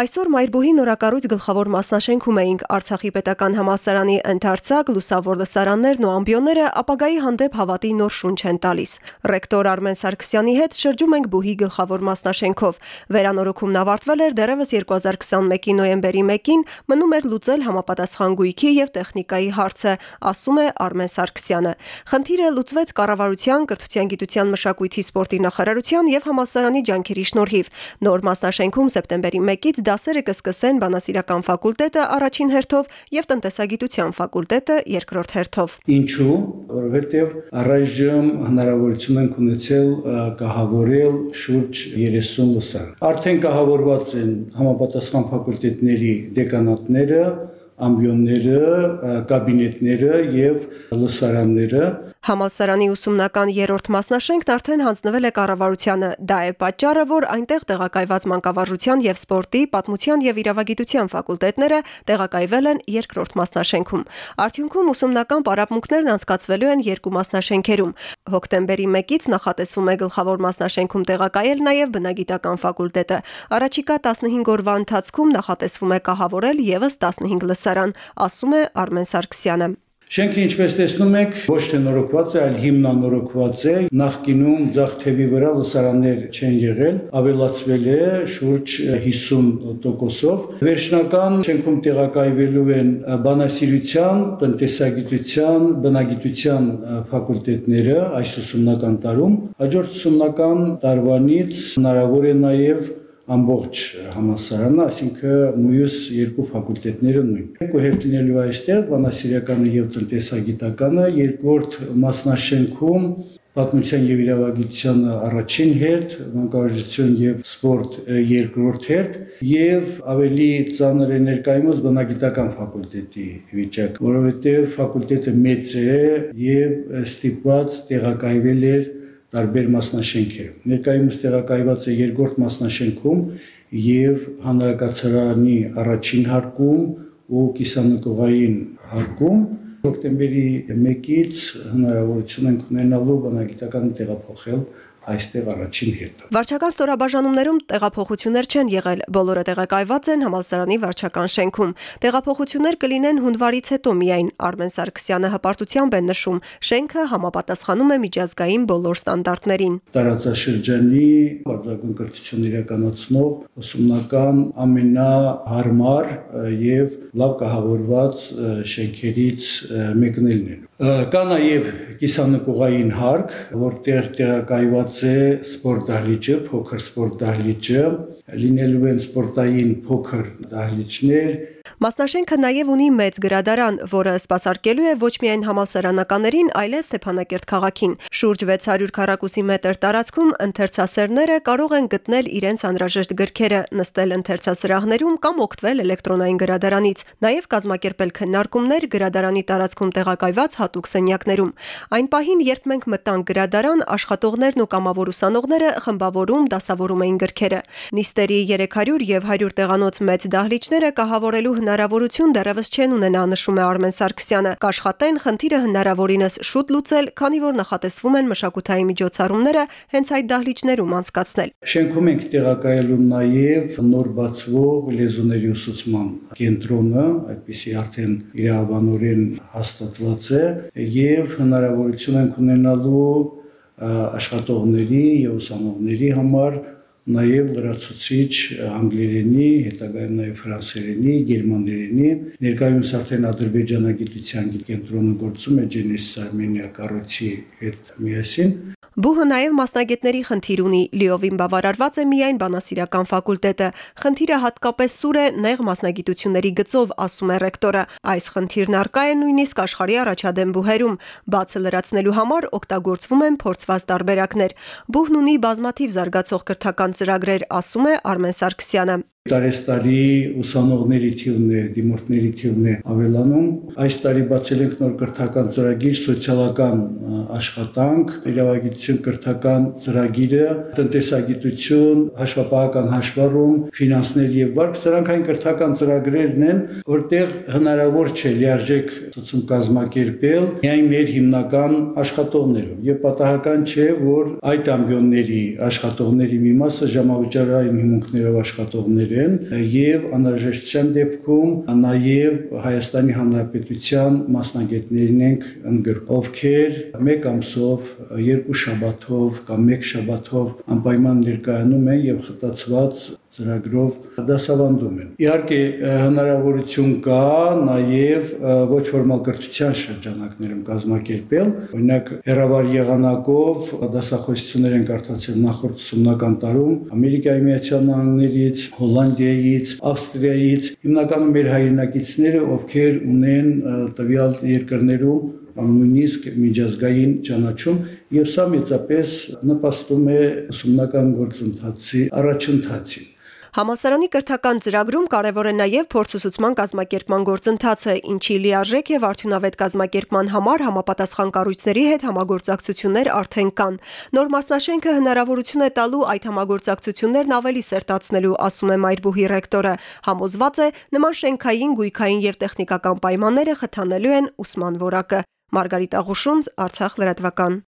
Այսօր Մայրբոհի նորակառույց գլխավոր մասնաշենքում էինք Արցախի պետական համալսարանի ընթերցակ, լուսավոր լսարաններն ու ամբիոնները ապագայի հանդեպ հավատի նոր շունչ են տալիս։ Ռեկտոր Արմեն Սարգսյանի հետ շրջում ենք Բուհի գլխավոր մասնաշենքով։ Վերանորոգումն ավարտվել էր դեռևս 2021-ի նոյեմբերի 1-ին, մնում էր լուծել համապատասխան գույքի եւ տեխնիկայի հարցը, ասում է Արմեն Սարգսյանը։ Խնդիրը լուծվեց կառավարության, կրթության, գիտության, մշակույթի, սպորտի նախարարության եւ համալսարանի ջանքերի շնորհիվ։ Նոր մասնաշենքում սեպտեմբերի 1-ից դասերը կսկսեն բանասիրական ֆակուլտետը առաջին հերթով եւ տնտեսագիտության ֆակուլտետը երկրորդ հերթով։ Ինչու, որովհետեւ առայժմ հնարավորություն ենք ունեցել կահավորել շուրջ 30 լսարան։ Արդեն կահավորված են համապատասխան ֆակուլտետների դեկանատները, ամբիոնները, կաբինետները եւ լսարանները Համալսարանի ուսումնական երրորդ մասնաշենքն արդեն հանձնվել է կառավարությանը։ Դա է պատճառը, որ այնտեղ տեղակայված մանկավարժության եւ սպորտի, պատմության եւ իրավագիտության ֆակուլտետները տեղակայվել են երկրորդ մասնաշենքում։ Արդյունքում ուսումնական պարապմունքներն անցկացվելու են երկու մասնաշենքերում։ Հոկտեմբերի 1-ից նախատեսվում է գլխավոր մասնաշենքում տեղակայել նաեւ բնագիտական ֆակուլտետը։ Առաջիկա 15 օրվա ընթացքում նախատեսվում է կահավորել եւս 15 լսարան, ասում է Արմեն Սարգսյանը։ Շենքը ինչպես տեսնում եք, ոչ թե նորոգված է, այլ հիմնանորոգված է։ Նախկինում ցախ թևի վրա լսարաններ չեն եղել, ավելացվել է շուրջ 50%-ով։ Վերջնական շենքում տեղակայվելու են բանասիրության, տնտեսագիտության, բնագիտության ֆակուլտետները այս ուսումնական տարում։ Հաջորդ ուսումնական տարվանից հնարավոր է նաև ամբողջ համասարանը, այսինքն մյուս երկու ֆակուլտետները նույն։ Երկու հերթ լինելու այստեղ բանասիրականը եւ տնտեսագիտականը, երկրորդ մասնաշենքում պատմության եւ իրավագիտության առաջին հերթ, մանկավարժություն եւ սպորտ երկրորդ հերթ եւ ավելի ծանր է ներկայումս բնագիտական ֆակուլտետի վիճակ, որովհետեւ ֆակուլտետը մեծ է եւ ստիպված տեղակայվել էր տարբեր մասնաշենքերում։ Ներկայումս տեղակայված է երկրորդ մասնաշենքում եւ հանրակացարանի առաջին հարկում ու կիսամկողային հարկում հոկտեմբերի 1-ից հնարավորություն ենք ունենալու բնագիտական տեղափոխել այստեղ առաջին հետը։ Վարչական ստորաբաժանումներում տեղափոխություններ չեն եղել, բոլորը տեղակայված են համալսարանի վարչական շենքում։ Տեղափոխություններ կլինեն հունվարից հետո միայն, Արմեն Սարգսյանը հպարտությամբ է նշում, շենքը համապատասխանում է միջազգային բոլոր ստանդարտներին։ Տարածաշրջանի վարչական կրթություն իրականացնող ուսումնական ամենահարմար եւ լավ կահավորված շենքերից մեկն է լինելու։ Կա նաև կիսանկողային հարկ, որտեղ տեղակայված է սպորտ դահլիճը, փոքր սպորտ դահլիճը, լինելու են սպորտային փոքր դահլիճներ, Մասնաշենքը նաև ունի մեծ գրադարան, որը սպասարկելու է ոչ միայն համալսարանականներին, այլև Ստեփանակերտ քաղաքին։ Շուրջ 600 քառակուսի մետր տարածքում ընթերցասերները կարող են գտնել իրենց անհրաժեշտ գրքերը, նստել ընթերցասրահներում կամ օգտվել էլեկտրոնային գրադարանից, նաև կազմակերպել քննարկումներ գրադարանի տարածքում տեղակայված հատուկ սենյակներում։ Այն պահին, երբ մենք մտանք գրադարան, աշխատողներն ու կամավոր ուսանողները խմբավորում դասավորում էին գրքերը։ Նիստերի 300 եւ 100 տեղանոց մեծ դահլիճները կահավորելու հնարավորություն դեռևս չեն ունենա, նշում է Արմեն Սարգսյանը։ Կաշխատեն խնդիրը հնարավորինս շուտ լուծել, քանի որ նախատեսվում են մշակութային միջոցառումները հենց այդ դահլիճներում անցկացնել։ Շենքում ենք տեղակայելու նաև նոր բացվող լեզուների ուսուցման կենտրոնը, այդպիսի արդեն իրավաբանորեն հաստատված է եւ հնարավորություն ենք ունենալու աշխատողների եւ ուսանողների համար նաև լրացուցիչ անգլերենի, հետագայում նաև ֆրանսերենի, գերմաներենի, ներկայումս արդեն ադրբեջանագիտության կենտրոնը գործում է Genesis Armenia կառույցի հետ միասին Բուհը նաև մասնագետների խնդիր ունի։ Լիովին բավարարված է միայն բանասիրական ֆակուլտետը։ Խնդիրը հատկապես սուր է նեղ մասնագիտությունների գծով, ասում է ռեկտորը։ Այս խնդիրն արկա է նույնիսկ աշխարհի առաջադեմ բուհերում։ Բացը լրացնելու համար օգտագործվում են փորձված տարբերակներ։ Բուհն ունի բազմաթիվ զարգացող կրթական ծրագրեր, ասում է Արմեն Սարգսյանը տարեստարի ուսանողների թիվն է, դիմորդների թիվն է ավելանում։ Այս տարի բացել ենք նոր կրթական ծրագիր, սոցիալական աշխատանք, իրավագիտություն կրթական ծրագիրը, տնտեսագիտություն, հաշվապահական հաշվառում, ֆինանսներ եւ վարկ, սրանք այն կրթական ծրագրերն են, որտեղ հնարավոր չէ լիարժեք ցուցում կազմակերպել միայն մեր հիմնական աշխատողներով եւ պատահական չէ, որ այդ ամբիոնների աշխատողների մի մասը ժամավճարային հիմունքներով աշխատողներ ուսուցիչներեն եւ անհրաժեշտության դեպքում նաեւ Հայաստանի Հանրապետության մասնագետներին ենք ընդգրկում, ովքեր մեկ ամսով, երկու շաբաթով կամ մեկ շաբաթով անպայման ներկայանում են եւ խտացված ծրագրով դասավանդում են։ Իհարկե հնարավորություն կա նաև ոչ ֆորմալ կրթության շրջանակներում կազմակերպել, օրինակ հերավար եղանակով դասախոսություններ են կարդացել նախորդ ուսումնական տարում Ամերիկայի Միացյալ Նահանգներից, Հոլանդիայից, Ավստրիայից, հիմնականում մեր հայրենակիցները, ովքեր ունեն տվյալ երկրներում նույնիսկ միջազգային ճանաչում եւ սա մեծապես նպաստում է ուսումնական գործընթացի առաջընթացին։ Համասարանի կրթական ծրագրում կարևոր է նաև փորձուսուցման կազմակերպման գործընթացը, ինչի լիարժեք եւ արդյունավետ կազմակերպման համար համապատասխան կառույցների հետ համագործակցություններ արդեն կան։ Նոր մասնաշենքը հնարավորություն է տալու այդ համագործակցություններն ավելի սերտացնելու, ասում է Մայրբուհի ռեկտորը։ Համոզված է, նման շենքային, գույքային եւ տեխնիկական պայմանները խթանելու են ուսման որակը։ Մարգարիտ Աղուշունց, Արցախ լրատվական։